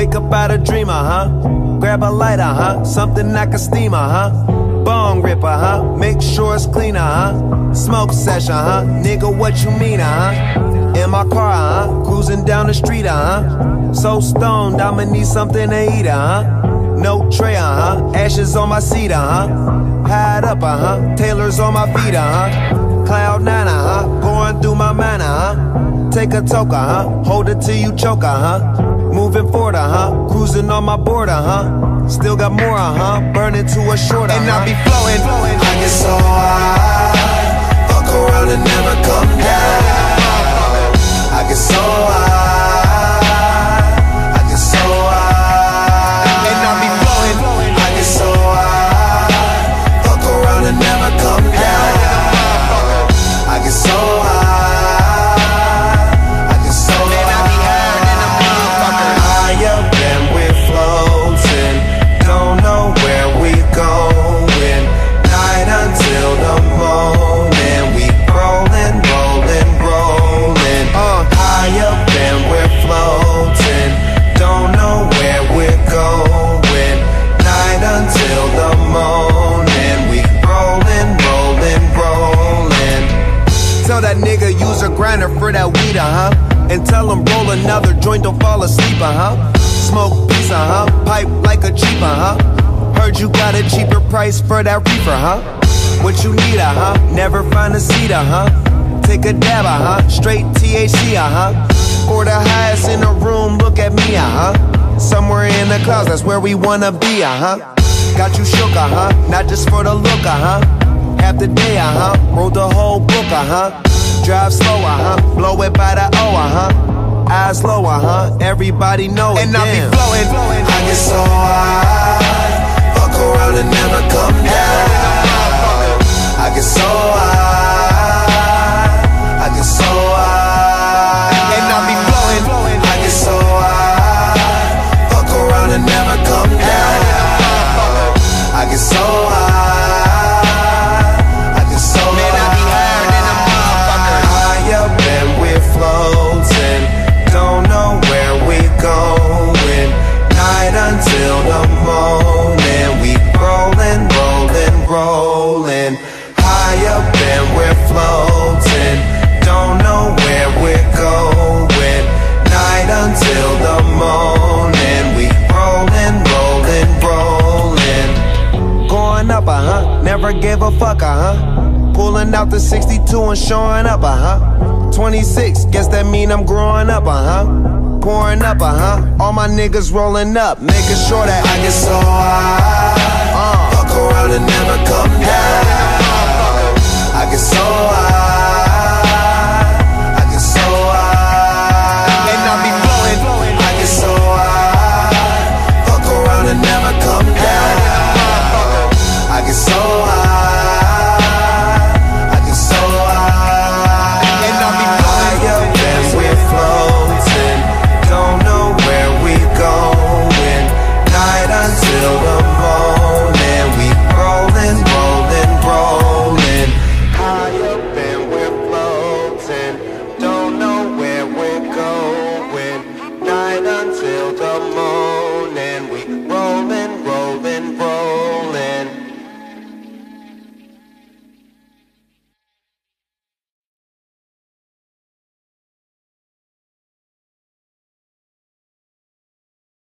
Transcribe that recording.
Wake up out a dreamer, huh? Grab a lighter, huh? Something like a steamer, huh? Bong ripper, huh? Make sure it's cleaner, huh? Smoke session, huh? Nigga, what you mean, huh? In my car, huh? Cruising down the street, huh? So stoned, I'ma need something to eat, huh? No tray, huh? Ashes on my seat, huh? Hide up, huh? Taylor's on my feet, huh? Cloud nine, huh? Going through my mind, huh? Take a toke, huh? Hold it till you choke, huh? Moving forward, huh? Cruising on my border, huh? Still got more, huh? Burning to a shorter, And huh? I uh-huh. be flowing. I get so high, fuck around and never come down. Grinder for that weed, uh huh. And tell him roll another joint, don't fall asleep, uh huh. Smoke piece, uh huh. Pipe like a cheap, uh huh. Heard you got a cheaper price for that reefer, huh? What you need, uh huh. Never find a seat, uh huh. Take a dab, uh huh. Straight THC, uh huh. For the highest in the room, look at me, uh huh. Somewhere in the clouds, that's where we wanna be, uh huh. Got you shook, uh huh. Not just for the look, uh huh. Half the day, uh huh. Wrote the whole book, uh huh. Drive slow, uh huh. Blow it by the O, uh huh. Eyes low, uh huh. Everybody know it. And I be flowing. I get so Going up, uh huh. Never gave a fuck, uh huh. Pulling out the 62 and showing up, uh huh. 26, guess that mean I'm growing up, uh huh. Pouring up, uh huh. All my niggas rolling up, making sure that I get so high, Uh. fuck around and never come